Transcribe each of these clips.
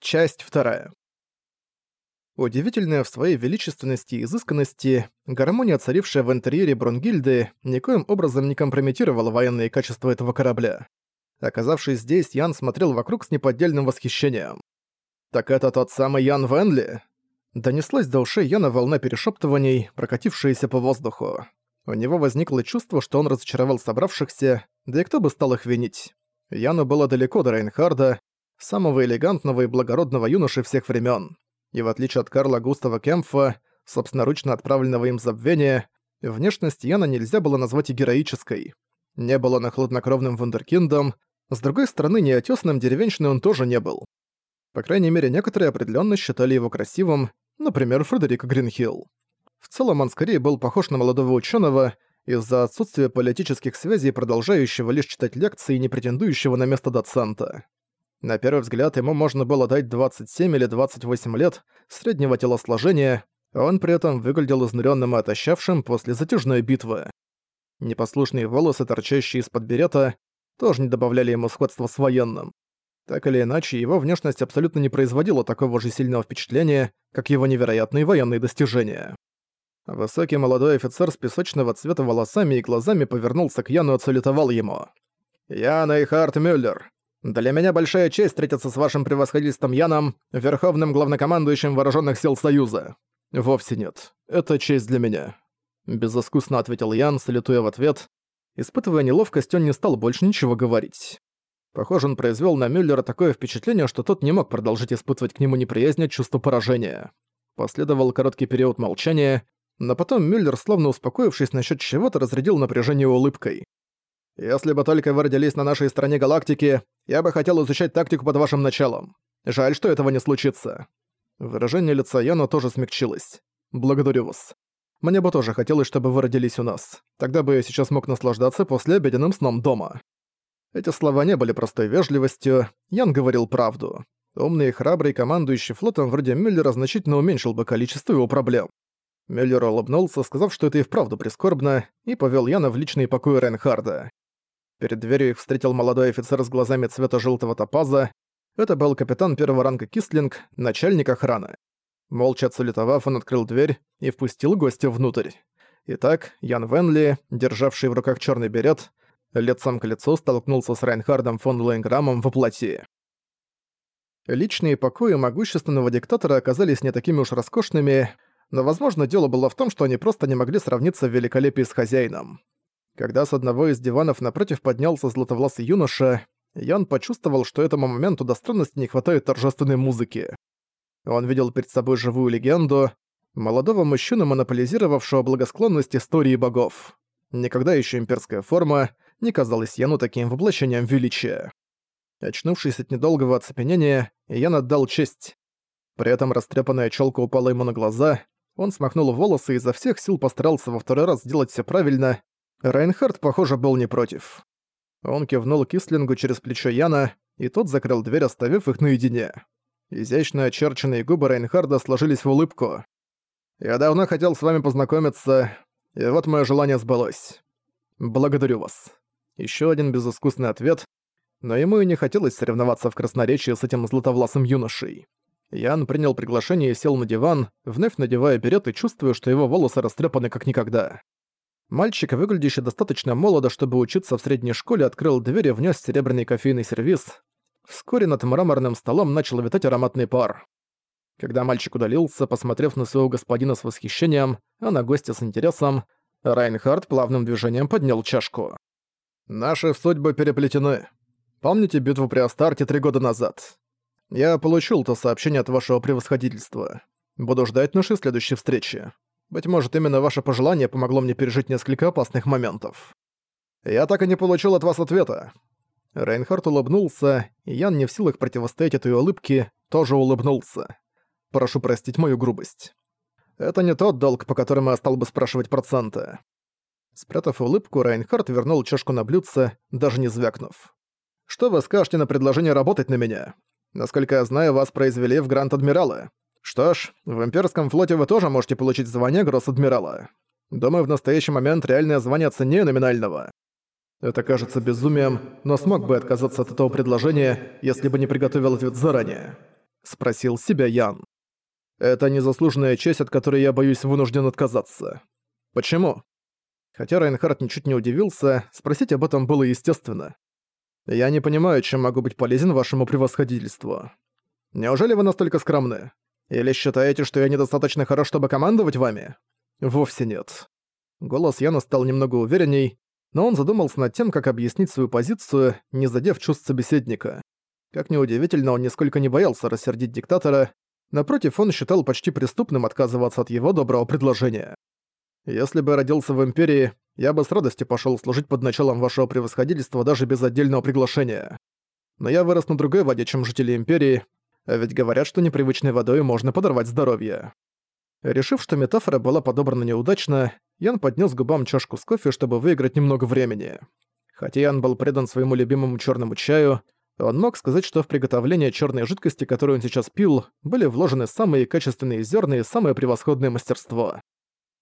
Часть вторая. Удивительная в своей величественности и изысканности, гармония, царившая в интерьере Брунгильды, никоим образом не компрометировала военные качества этого корабля. Оказавшись здесь, Ян смотрел вокруг с неподдельным восхищением. «Так это тот самый Ян Венли?» Донеслась до ушей Яна волна перешептываний, прокатившаяся по воздуху. У него возникло чувство, что он разочаровал собравшихся, да и кто бы стал их винить. Яну было далеко до Рейнхарда, самого элегантного и благородного юноши всех времен. И в отличие от Карла Густава Кемпфа, собственноручно отправленного им забвения, внешность Яна нельзя было назвать и героической. Не было на хладнокровным вундеркиндом, с другой стороны, неотесанным деревенщиной он тоже не был. По крайней мере, некоторые определенно считали его красивым, например, Фредерика Гринхилл. В целом он скорее был похож на молодого ученого из-за отсутствия политических связей, продолжающего лишь читать лекции и не претендующего на место доцента. На первый взгляд ему можно было дать 27 или 28 лет, среднего телосложения, он при этом выглядел изнуренным и отощавшим после затяжной битвы. Непослушные волосы, торчащие из-под берета, тоже не добавляли ему сходства с военным. Так или иначе, его внешность абсолютно не производила такого же сильного впечатления, как его невероятные военные достижения. Высокий молодой офицер с песочного цвета волосами и глазами повернулся к Яну и отсалютовал ему. «Ян Эйхард Мюллер, для меня большая честь встретиться с вашим превосходительством Яном, верховным главнокомандующим Вооруженных сил Союза. Вовсе нет. Это честь для меня. Безыскусно ответил Ян, салютуя в ответ. Испытывая неловкость, он не стал больше ничего говорить. Похоже, он произвел на Мюллера такое впечатление, что тот не мог продолжить испытывать к нему неприязнь от чувства поражения. Последовал короткий период молчания, но потом Мюллер, словно успокоившись насчет чего-то, разрядил напряжение улыбкой. Если бы только вы родились на нашей стороне галактики, я бы хотел изучать тактику под вашим началом. Жаль, что этого не случится». Выражение лица Яна тоже смягчилось. «Благодарю вас. Мне бы тоже хотелось, чтобы вы родились у нас. Тогда бы я сейчас мог наслаждаться после обеденным сном дома». Эти слова не были простой вежливостью, Ян говорил правду. Умный и храбрый командующий флотом вроде Мюллера значительно уменьшил бы количество его проблем. Мюллер улыбнулся, сказав, что это и вправду прискорбно, и повел Яна в личные покои Рейнхарда. Перед дверью их встретил молодой офицер с глазами цвета желтого топаза. Это был капитан первого ранга Кистлинг, начальник охраны. Молча отсалютовав, он открыл дверь и впустил гостя внутрь. Итак, Ян Венли, державший в руках черный берет, лицом к лицу столкнулся с Райнхардом фон Лейнграмом в плоти. Личные покои могущественного диктатора оказались не такими уж роскошными, но, возможно, дело было в том, что они просто не могли сравниться в великолепии с хозяином. Когда с одного из диванов напротив поднялся златовласый юноша, Ян почувствовал, что этому моменту до странности не хватает торжественной музыки. Он видел перед собой живую легенду, молодого мужчину, монополизировавшего благосклонность истории богов. Никогда еще имперская форма не казалась Яну таким воплощением величия. Очнувшись от недолгого оцепенения, Ян отдал честь. При этом растрепанная челка упала ему на глаза, он смахнул волосы и изо всех сил постарался во второй раз сделать все правильно, Райнхард, похоже, был не против. Он кивнул Кислингу через плечо Яна, и тот закрыл дверь, оставив их наедине. Изящно очерченные губы Райнхарда сложились в улыбку. «Я давно хотел с вами познакомиться, и вот мое желание сбылось. Благодарю вас». Еще один безыскусный ответ, но ему и не хотелось соревноваться в красноречии с этим златовласым юношей. Ян принял приглашение и сел на диван, вновь надевая берет и чувствуя, что его волосы растрепаны как никогда. Мальчик, выглядящий достаточно молодо, чтобы учиться в средней школе, открыл дверь и внес серебряный кофейный сервиз. Вскоре над мраморным столом начал витать ароматный пар. Когда мальчик удалился, посмотрев на своего господина с восхищением, а на гостя с интересом, Райнхард плавным движением поднял чашку. «Наши судьбы переплетены. Помните битву при Астарте три года назад? Я получил то сообщение от вашего превосходительства. Буду ждать нашей следующей встречи. Быть может, именно ваше пожелание помогло мне пережить несколько опасных моментов. Я так и не получил от вас ответа». Рейнхард улыбнулся, и Ян, не в силах противостоять этой улыбке, тоже улыбнулся. «Прошу простить мою грубость. Это не тот долг, по которому я стал бы спрашивать проценты». Спрятав улыбку, Рейнхард вернул чашку на блюдце, даже не звякнув. «Что вы скажете на предложение работать на меня? Насколько я знаю, вас произвели в Гранд-Адмиралы. Что ж, в имперском флоте вы тоже можете получить звание гросс-адмирала. Думаю, в настоящий момент реальное звание ценнее номинального. Это кажется безумием, но смог бы отказаться от этого предложения, если бы не приготовил ответ заранее. — спросил себя Ян. «Это незаслуженная честь, от которой я боюсь вынужден отказаться. Почему?» Хотя Райнхард ничуть не удивился, спросить об этом было естественно. «Я не понимаю, чем могу быть полезен вашему превосходительству. Неужели вы настолько скромны? Или считаете, что я недостаточно хорош, чтобы командовать вами?» «Вовсе нет». Голос Яна стал немного уверенней, но он задумался над тем, как объяснить свою позицию, не задев чувств собеседника. Как неудивительно, он нисколько не боялся рассердить диктатора, напротив, он считал почти преступным отказываться от его доброго предложения. «Если бы родился в Империи, я бы с радостью пошел служить под началом вашего превосходительства даже без отдельного приглашения. Но я вырос на другой воде, чем жители Империи, ведь говорят, что непривычной водой можно подорвать здоровье». Решив, что метафора была подобрана неудачно, Ян поднес губам чашку с кофе, чтобы выиграть немного времени. Хотя Ян был предан своему любимому черному чаю, он мог сказать, что в приготовление черной жидкости, которую он сейчас пил, были вложены самые качественные зерна и самое превосходное мастерство.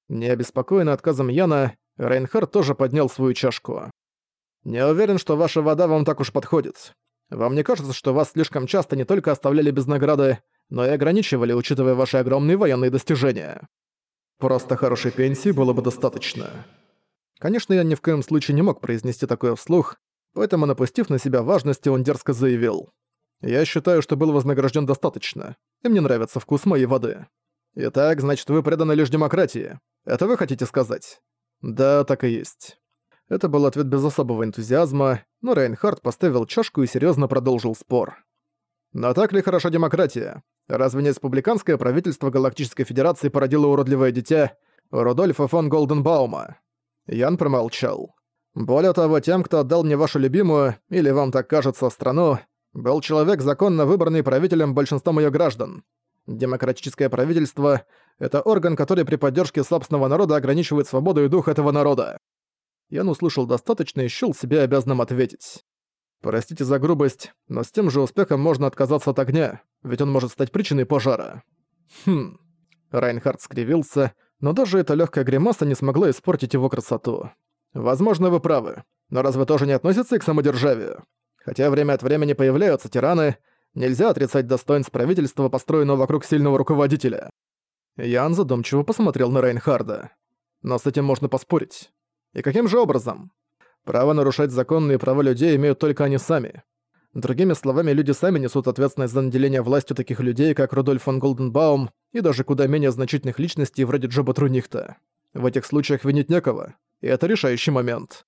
Не обеспокоенный отказом Яна, Рейнхард тоже поднял свою чашку. «Не уверен, что ваша вода вам так уж подходит. Вам не кажется, что вас слишком часто не только оставляли без награды, но и ограничивали, учитывая ваши огромные военные достижения? Просто хорошей пенсии было бы достаточно». Конечно, я ни в коем случае не мог произнести такое вслух, поэтому, напустив на себя важности, он дерзко заявил. «Я считаю, что был вознагражден достаточно, и мне нравится вкус моей воды. Итак, значит, вы преданы лишь демократии. Это вы хотите сказать?» «Да, так и есть». Это был ответ без особого энтузиазма, но Рейнхард поставил чашку и серьезно продолжил спор. «Но так ли хороша демократия? Разве не республиканское правительство Галактической Федерации породило уродливое дитя Рудольфа фон Голденбаума?» Ян промолчал. «Более того, тем, кто отдал мне вашу любимую, или вам так кажется, страну, был человек, законно выбранный правителем большинством ее граждан. Демократическое правительство — это орган, который при поддержке собственного народа ограничивает свободу и дух этого народа. Ян услышал достаточно и счёл себя обязанным ответить. Простите за грубость, но с тем же успехом можно отказаться от огня, ведь он может стать причиной пожара. Хм. Райнхард скривился, но даже эта легкая гримаса не смогла испортить его красоту. Возможно, вы правы, но разве тоже не относится и к самодержавию? Хотя время от времени появляются тираны, Нельзя отрицать достоинств правительства, построенного вокруг сильного руководителя. Ян задумчиво посмотрел на Рейнхарда. Но с этим можно поспорить. И каким же образом? Право нарушать законные права людей имеют только они сами. Другими словами, люди сами несут ответственность за наделение властью таких людей, как Рудольф фон Голденбаум и даже куда менее значительных личностей вроде Джоба Трунихта. В этих случаях винить некого, и это решающий момент.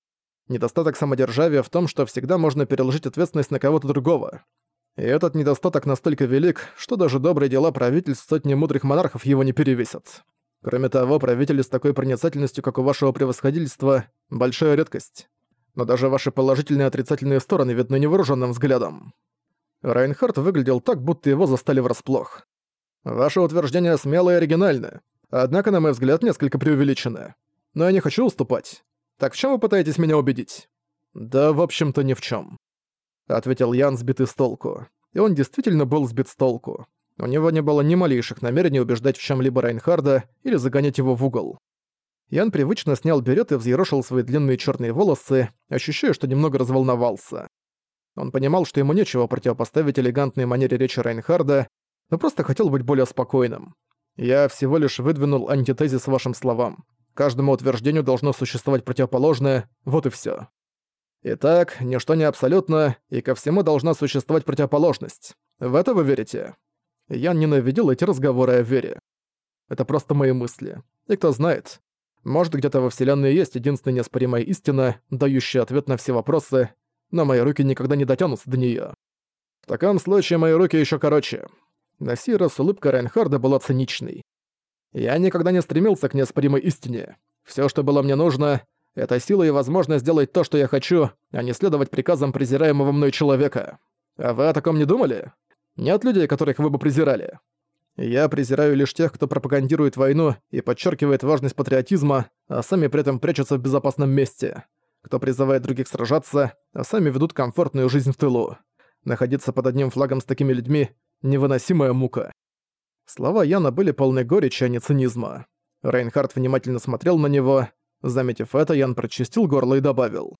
Недостаток самодержавия в том, что всегда можно переложить ответственность на кого-то другого. И этот недостаток настолько велик, что даже добрые дела правительств сотни мудрых монархов его не перевесят. Кроме того, правители с такой проницательностью, как у вашего превосходительства, большая редкость. Но даже ваши положительные и отрицательные стороны видны невооруженным взглядом. Райнхард выглядел так, будто его застали врасплох. Ваше утверждение смелое и оригинальное, однако, на мой взгляд, несколько преувеличено. Но я не хочу уступать. Так в чем вы пытаетесь меня убедить? Да, в общем-то, ни в чем ответил Ян, сбитый с толку. И он действительно был сбит с толку. У него не было ни малейших намерений убеждать в чем-либо Райнхарда или загонять его в угол. Ян привычно снял берет и взъерошил свои длинные черные волосы, ощущая, что немного разволновался. Он понимал, что ему нечего противопоставить элегантной манере речи Райнхарда, но просто хотел быть более спокойным. Я всего лишь выдвинул антитезис вашим словам. Каждому утверждению должно существовать противоположное, вот и все. Итак, ничто не абсолютно, и ко всему должна существовать противоположность. В это вы верите? Я ненавидел эти разговоры о вере. Это просто мои мысли. И кто знает, может где-то во Вселенной есть единственная неоспоримая истина, дающая ответ на все вопросы, но мои руки никогда не дотянутся до неё. В таком случае мои руки ещё короче. На сей раз улыбка Райнхарда была циничной. Я никогда не стремился к неоспоримой истине. Всё, что было мне нужно, это сила и возможность сделать то, что я хочу, а не следовать приказам презираемого мной человека. А вы о таком не думали? Нет людей, которых вы бы презирали. Я презираю лишь тех, кто пропагандирует войну и подчеркивает важность патриотизма, а сами при этом прячутся в безопасном месте. Кто призывает других сражаться, а сами ведут комфортную жизнь в тылу. Находиться под одним флагом с такими людьми — невыносимая мука. Слова Яна были полны горечи, а не цинизма. Рейнхард внимательно смотрел на него, Заметив это, Ян прочистил горло и добавил.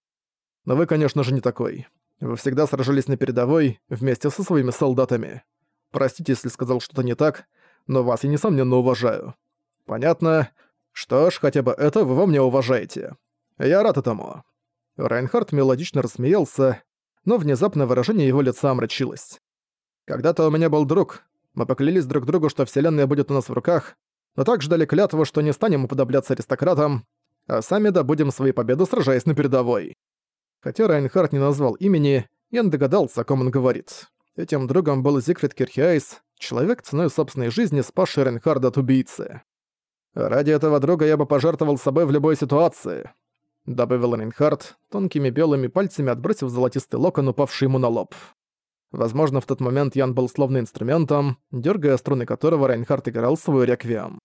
«Но вы, конечно же, не такой. Вы всегда сражались на передовой, вместе со своими солдатами. Простите, если сказал что-то не так, но вас я, несомненно, уважаю. Понятно. Что ж, хотя бы это вы во мне уважаете. Я рад этому». Райнхард мелодично рассмеялся, но внезапно выражение его лица омрачилось. «Когда-то у меня был друг. Мы поклялись друг другу, что Вселенная будет у нас в руках, но также дали клятву, что не станем уподобляться аристократам, а сами добудем свои победы, сражаясь на передовой». Хотя Райнхард не назвал имени, Ян догадался, о ком он говорит. Этим другом был Зигфрид Кирхиайс, человек ценой собственной жизни, спасший Райнхарда от убийцы. «Ради этого друга я бы пожертвовал собой в любой ситуации», — добавил Рейнхард, тонкими белыми пальцами отбросив золотистый локон, упавший ему на лоб. Возможно, в тот момент Ян был словно инструментом, дергая струны которого Рейнхард играл свой реквием.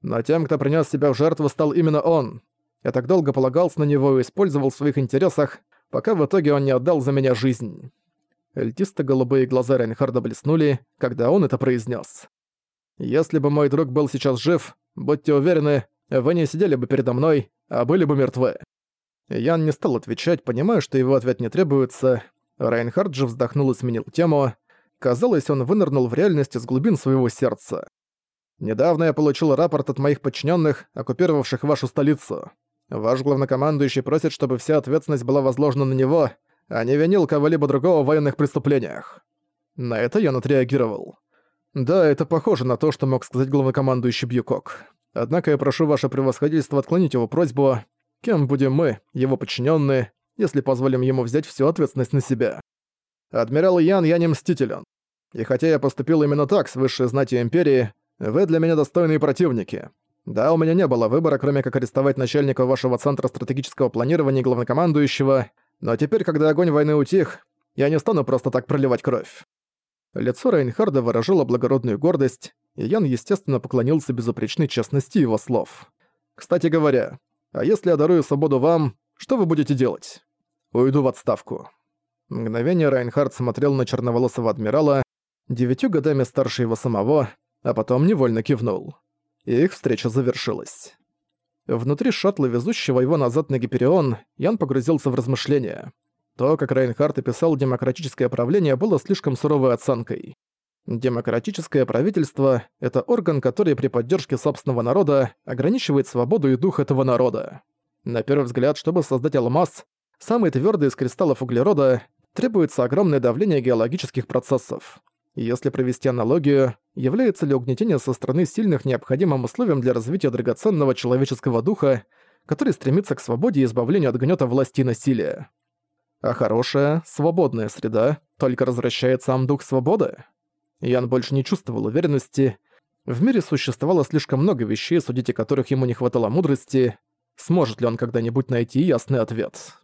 Но тем, кто принес себя в жертву, стал именно он. Я так долго полагался на него и использовал в своих интересах, пока в итоге он не отдал за меня жизнь. Льтисто-голубые глаза Рейнхарда блеснули, когда он это произнес. «Если бы мой друг был сейчас жив, будьте уверены, вы не сидели бы передо мной, а были бы мертвы». Ян не стал отвечать, понимая, что его ответ не требуется. Райнхард же вздохнул и сменил тему. Казалось, он вынырнул в реальность из глубин своего сердца. «Недавно я получил рапорт от моих подчиненных, оккупировавших вашу столицу. Ваш главнокомандующий просит, чтобы вся ответственность была возложена на него, а не винил кого-либо другого в военных преступлениях. На это я отреагировал. Да, это похоже на то, что мог сказать главнокомандующий Бьюкок. Однако я прошу ваше превосходительство отклонить его просьбу. Кем будем мы, его подчиненные, если позволим ему взять всю ответственность на себя? Адмирал Ян, я не мстителен. И хотя я поступил именно так с высшей знатью Империи, вы для меня достойные противники. Да, у меня не было выбора, кроме как арестовать начальника вашего Центра стратегического планирования и главнокомандующего, но теперь, когда огонь войны утих, я не стану просто так проливать кровь». Лицо Рейнхарда выражало благородную гордость, и Ян, естественно, поклонился безупречной честности его слов. «Кстати говоря, а если я дарую свободу вам, что вы будете делать?» «Уйду в отставку». Мгновение Райнхард смотрел на черноволосого адмирала, девятью годами старше его самого, а потом невольно кивнул и их встреча завершилась. Внутри шаттла, везущего его назад на Гиперион, Ян погрузился в размышления. То, как Рейнхард описал демократическое правление, было слишком суровой оценкой. Демократическое правительство — это орган, который при поддержке собственного народа ограничивает свободу и дух этого народа. На первый взгляд, чтобы создать алмаз, самый твердый из кристаллов углерода, требуется огромное давление геологических процессов. Если провести аналогию, является ли угнетение со стороны сильных необходимым условием для развития драгоценного человеческого духа, который стремится к свободе и избавлению от гнета власти и насилия? А хорошая, свободная среда только развращает сам дух свободы? Ян больше не чувствовал уверенности. В мире существовало слишком много вещей, судить о которых ему не хватало мудрости. Сможет ли он когда-нибудь найти ясный ответ?